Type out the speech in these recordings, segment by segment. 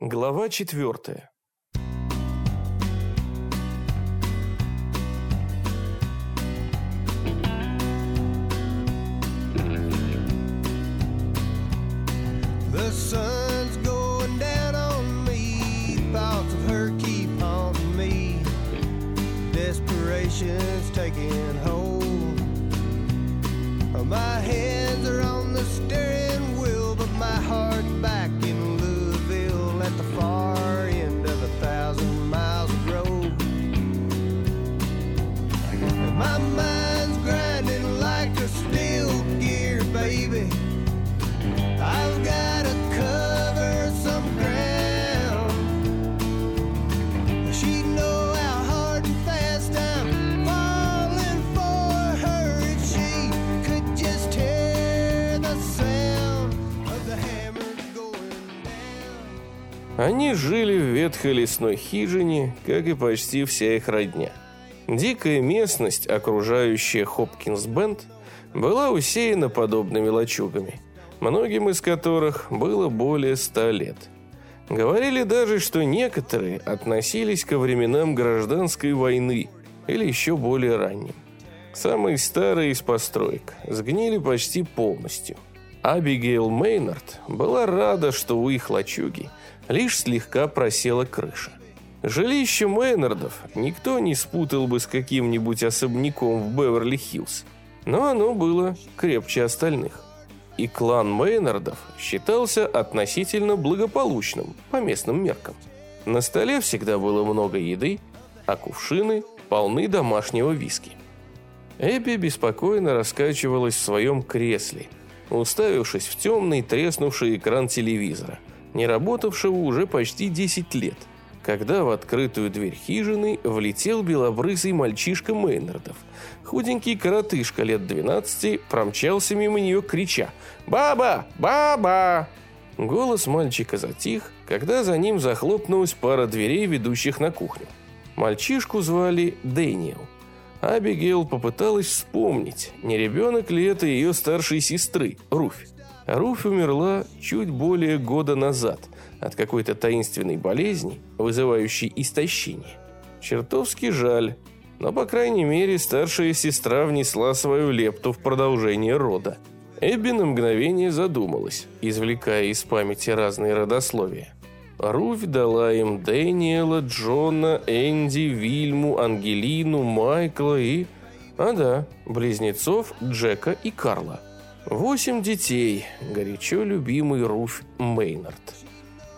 Глава четвертая. Они жили в ветхой лесной хижине, как и почти вся их родня. Дикая местность, окружающая Хопкинс-Бенд, была усеяна подобными лачугами, многим из которых было более ста лет. Говорили даже, что некоторые относились ко временам гражданской войны или еще более ранним. Самые старые из построек сгнили почти полностью. Абигейл Мейнард была рада, что у их лачуги лишь слегка просела крыша. Жилище Мейнардов никто не спутал бы с каким-нибудь особняком в Беверли-Хиллз, но оно было крепче остальных. И клан Мейнардов считался относительно благополучным по местным меркам. На столе всегда было много еды, а кувшины полны домашнего виски. Эбби беспокойно раскачивалась в своем кресле, уставившись в темный треснувший экран телевизора, не работавшего уже почти 10 лет, когда в открытую дверь хижины влетел белобрысый мальчишка Мейнардов. Худенький коротышка лет 12 промчался мимо нее, крича «Баба! Баба!». Голос мальчика затих, когда за ним захлопнулась пара дверей, ведущих на кухню. Мальчишку звали Дэниел. Абигейл попыталась вспомнить, не ребенок ли это ее старшей сестры, Руфь. Руфь умерла чуть более года назад от какой-то таинственной болезни, вызывающей истощение. Чертовски жаль, но, по крайней мере, старшая сестра внесла свою лепту в продолжение рода. Эбби на мгновение задумалась, извлекая из памяти разные родословия. Руфь дала им Дэниела, Джона, Энди, Вильму, Ангелину, Майкла и... А да, близнецов Джека и Карла. Восемь детей, горячо любимый Руфь Мейнард.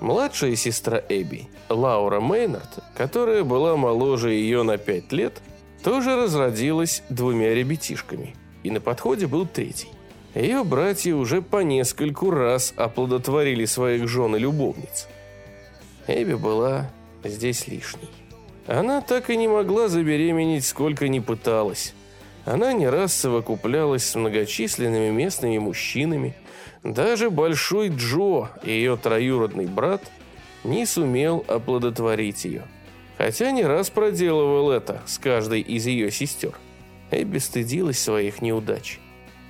Младшая сестра Эбби, Лаура Мейнард, которая была моложе ее на пять лет, тоже разродилась двумя ребятишками. И на подходе был третий. Ее братья уже по нескольку раз оплодотворили своих жен и любовниц. Эбби была здесь лишней. Она так и не могла забеременеть, сколько ни пыталась. Она не раз совокуплялась с многочисленными местными мужчинами. Даже Большой Джо, ее троюродный брат, не сумел оплодотворить ее. Хотя не раз проделывал это с каждой из ее сестер. Эбби стыдилась своих неудач.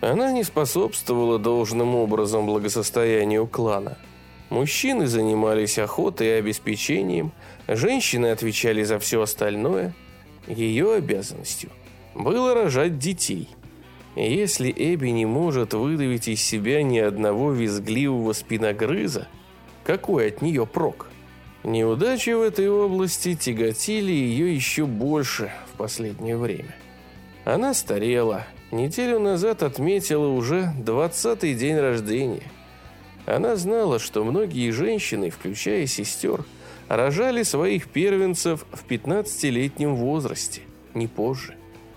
Она не способствовала должным образом благосостоянию клана – Мужчины занимались охотой и обеспечением, женщины отвечали за все остальное. Ее обязанностью было рожать детей. Если Эбби не может выдавить из себя ни одного визгливого спиногрыза, какой от нее прок? Неудачи в этой области тяготили ее еще больше в последнее время. Она старела, неделю назад отметила уже двадцатый день рождения. Она знала, что многие женщины, включая сестер, рожали своих первенцев в 15-летнем возрасте, не позже.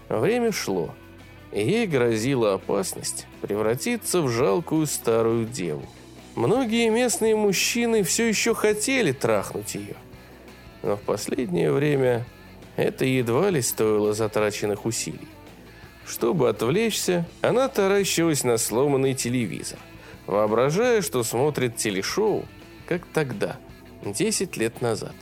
Время шло, и ей грозила опасность превратиться в жалкую старую деву. Многие местные мужчины все еще хотели трахнуть ее, но в последнее время это едва ли стоило затраченных усилий. Чтобы отвлечься, она таращилась на сломанный телевизор воображая, что смотрит телешоу, как тогда, 10 лет назад.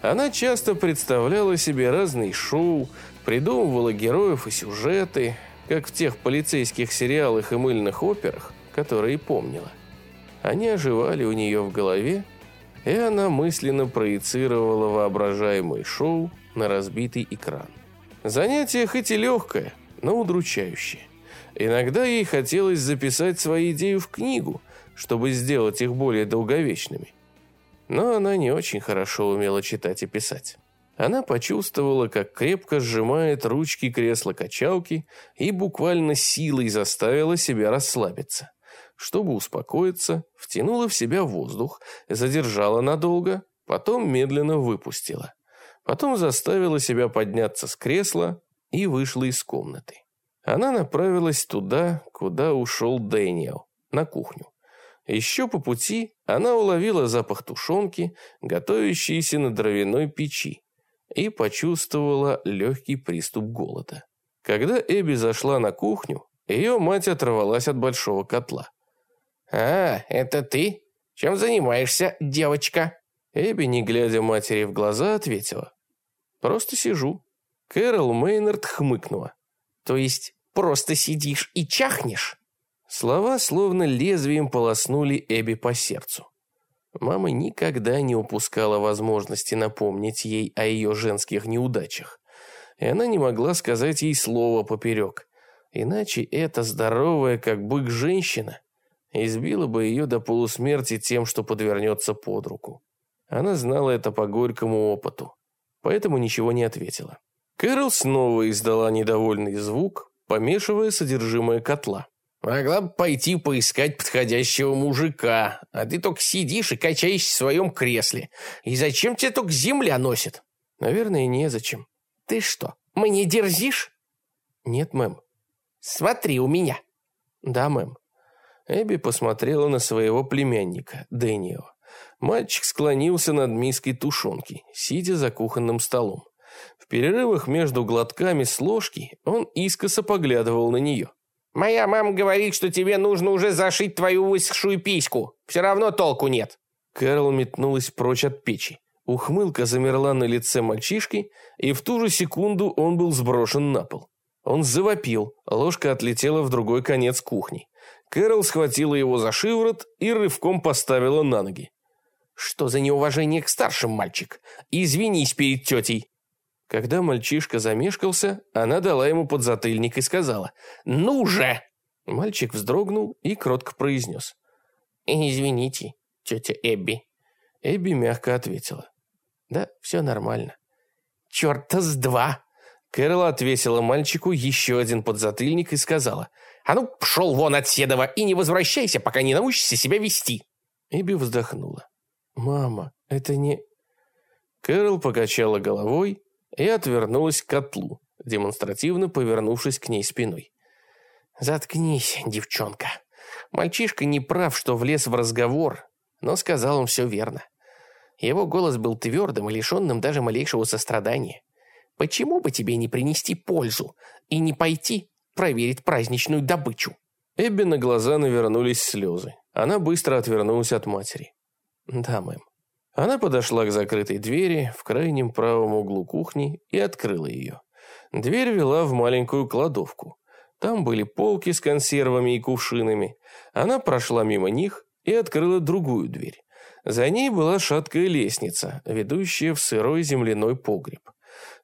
Она часто представляла себе разные шоу, придумывала героев и сюжеты, как в тех полицейских сериалах и мыльных операх, которые помнила. Они оживали у нее в голове, и она мысленно проецировала воображаемое шоу на разбитый экран. Занятие хоть и легкое, но удручающее. Иногда ей хотелось записать свои идеи в книгу, чтобы сделать их более долговечными. Но она не очень хорошо умела читать и писать. Она почувствовала, как крепко сжимает ручки кресла-качалки и буквально силой заставила себя расслабиться. Чтобы успокоиться, втянула в себя воздух, задержала надолго, потом медленно выпустила. Потом заставила себя подняться с кресла и вышла из комнаты. Она направилась туда, куда ушел Дэниел, на кухню. Еще по пути она уловила запах тушенки, готовящейся на дровяной печи, и почувствовала легкий приступ голода. Когда Эбби зашла на кухню, ее мать оторвалась от большого котла. «А, это ты? Чем занимаешься, девочка?» Эбби, не глядя матери в глаза, ответила. «Просто сижу». Кэрол Мейнард хмыкнула. «То есть просто сидишь и чахнешь?» Слова словно лезвием полоснули Эбби по сердцу. Мама никогда не упускала возможности напомнить ей о ее женских неудачах. И она не могла сказать ей слова поперек. Иначе эта здоровая, как бык, женщина избила бы ее до полусмерти тем, что подвернется под руку. Она знала это по горькому опыту, поэтому ничего не ответила. Кэрол снова издала недовольный звук, помешивая содержимое котла. Могла бы пойти поискать подходящего мужика, а ты только сидишь и качаешься в своем кресле. И зачем тебе только земля носит? Наверное, незачем. Ты что, мне дерзишь? Нет, мэм. Смотри у меня. Да, мэм. Эбби посмотрела на своего племянника, Дэниела. Мальчик склонился над миской тушенки, сидя за кухонным столом. В перерывах между глотками с ложки он искоса поглядывал на нее. Моя мама говорит, что тебе нужно уже зашить твою высохшую письку. Все равно толку нет. Кэрол метнулась прочь от печи. Ухмылка замерла на лице мальчишки, и в ту же секунду он был сброшен на пол. Он завопил, ложка отлетела в другой конец кухни. Кэрол схватила его за шиворот и рывком поставила на ноги. «Что за неуважение к старшим, мальчик? Извинись перед тетей!» Когда мальчишка замешкался, она дала ему подзатыльник и сказала «Ну же!». Мальчик вздрогнул и кротко произнес «Извините, тетя Эбби». Эбби мягко ответила «Да, все нормально». «Черта с два!» Кэрол отвесила мальчику еще один подзатыльник и сказала «А ну, пшел вон от Седова и не возвращайся, пока не научишься себя вести». Эбби вздохнула. «Мама, это не...» Кэрол покачала головой и отвернулась к котлу, демонстративно повернувшись к ней спиной. «Заткнись, девчонка. Мальчишка не прав, что влез в разговор, но сказал он все верно. Его голос был твердым и лишенным даже малейшего сострадания. Почему бы тебе не принести пользу и не пойти проверить праздничную добычу?» Эбби на глаза навернулись слезы. Она быстро отвернулась от матери. «Да, мэм». Она подошла к закрытой двери в крайнем правом углу кухни и открыла ее. Дверь вела в маленькую кладовку. Там были полки с консервами и кувшинами. Она прошла мимо них и открыла другую дверь. За ней была шаткая лестница, ведущая в сырой земляной погреб.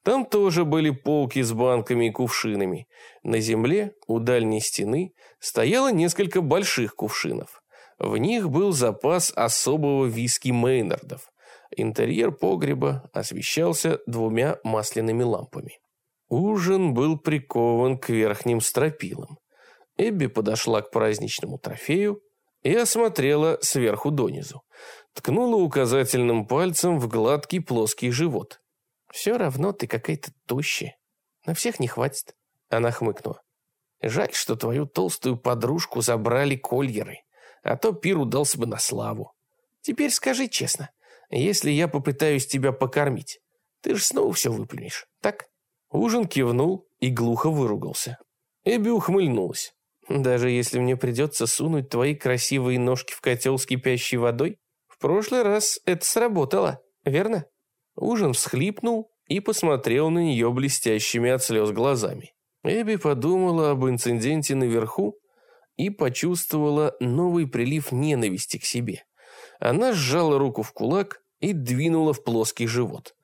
Там тоже были полки с банками и кувшинами. На земле, у дальней стены, стояло несколько больших кувшинов. В них был запас особого виски Мейнардов. Интерьер погреба освещался двумя масляными лампами. Ужин был прикован к верхним стропилам. Эбби подошла к праздничному трофею и осмотрела сверху донизу. Ткнула указательным пальцем в гладкий плоский живот. «Все равно ты какая-то тощая. На всех не хватит». Она хмыкнула. «Жаль, что твою толстую подружку забрали кольеры а то пир удался бы на славу. Теперь скажи честно, если я попытаюсь тебя покормить, ты же снова все выплюнешь, так?» Ужин кивнул и глухо выругался. Эбби ухмыльнулась. «Даже если мне придется сунуть твои красивые ножки в котел с кипящей водой? В прошлый раз это сработало, верно?» Ужин всхлипнул и посмотрел на нее блестящими от слез глазами. Эбби подумала об инциденте наверху и почувствовала новый прилив ненависти к себе. Она сжала руку в кулак и двинула в плоский живот.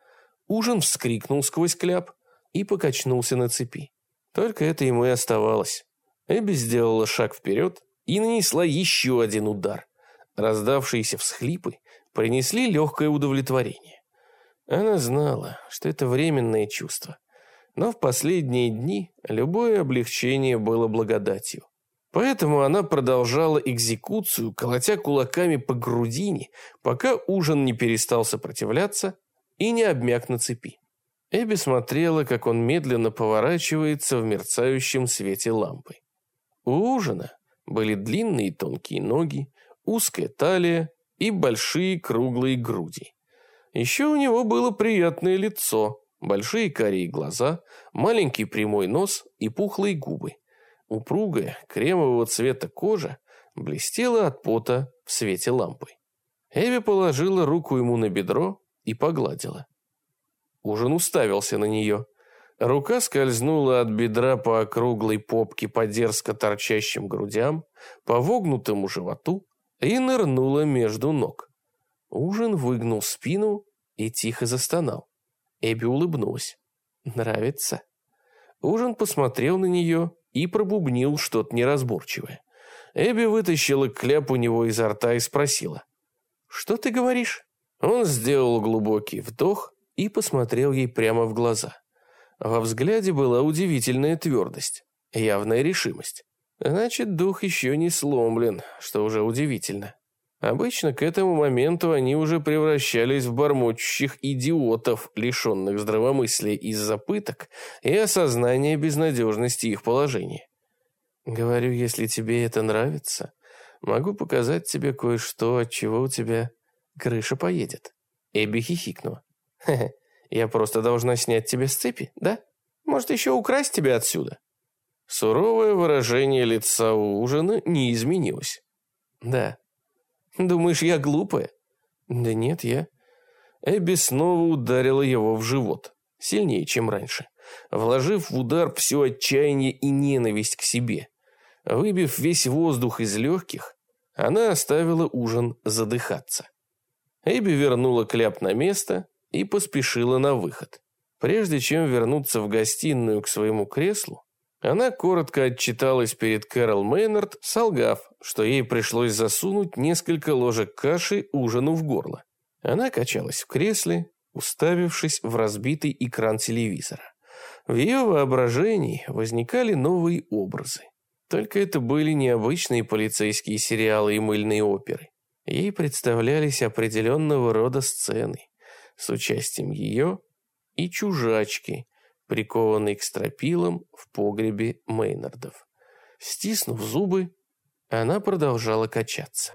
Ужин вскрикнул сквозь кляп и покачнулся на цепи. Только это ему и оставалось. Эбби сделала шаг вперед и нанесла еще один удар. Раздавшиеся всхлипы принесли легкое удовлетворение. Она знала, что это временное чувство. Но в последние дни любое облегчение было благодатью. Поэтому она продолжала экзекуцию, колотя кулаками по грудине, пока ужин не перестал сопротивляться и не обмяк на цепи. Эбби смотрела, как он медленно поворачивается в мерцающем свете лампы. У ужина были длинные тонкие ноги, узкая талия и большие круглые груди. Еще у него было приятное лицо, большие карие глаза, маленький прямой нос и пухлые губы. Упругая, кремового цвета кожа блестела от пота в свете лампы. Эви положила руку ему на бедро и погладила. Ужин уставился на нее. Рука скользнула от бедра по округлой попке по дерзко торчащим грудям, по вогнутому животу и нырнула между ног. Ужин выгнул спину и тихо застонал. Эбби улыбнулась. «Нравится?» Ужин посмотрел на нее и пробубнил что-то неразборчивое. Эбби вытащила кляп у него изо рта и спросила. «Что ты говоришь?» Он сделал глубокий вдох и посмотрел ей прямо в глаза. Во взгляде была удивительная твердость, явная решимость. Значит, дух еще не сломлен, что уже удивительно. Обычно к этому моменту они уже превращались в бормочущих идиотов, лишенных здравомыслия из-за пыток и осознания безнадежности их положения. Говорю, если тебе это нравится, могу показать тебе кое-что, от чего у тебя крыша поедет. Эбби хихикнула. Хе-хе, я просто должна снять тебе с цепи, да? Может, еще украсть тебя отсюда?» Суровое выражение лица у ужина не изменилось. «Да. Думаешь, я глупая?» «Да нет, я...» Эбби снова ударила его в живот. Сильнее, чем раньше. Вложив в удар все отчаяние и ненависть к себе. Выбив весь воздух из легких, она оставила ужин задыхаться. Эбби вернула кляп на место и поспешила на выход. Прежде чем вернуться в гостиную к своему креслу, она коротко отчиталась перед Кэрол Мейнард, солгав, что ей пришлось засунуть несколько ложек каши ужину в горло. Она качалась в кресле, уставившись в разбитый экран телевизора. В ее воображении возникали новые образы. Только это были необычные полицейские сериалы и мыльные оперы. Ей представлялись определенного рода сцены с участием ее и чужачки, прикованной к стропилам в погребе Мейнардов. Стиснув зубы, она продолжала качаться.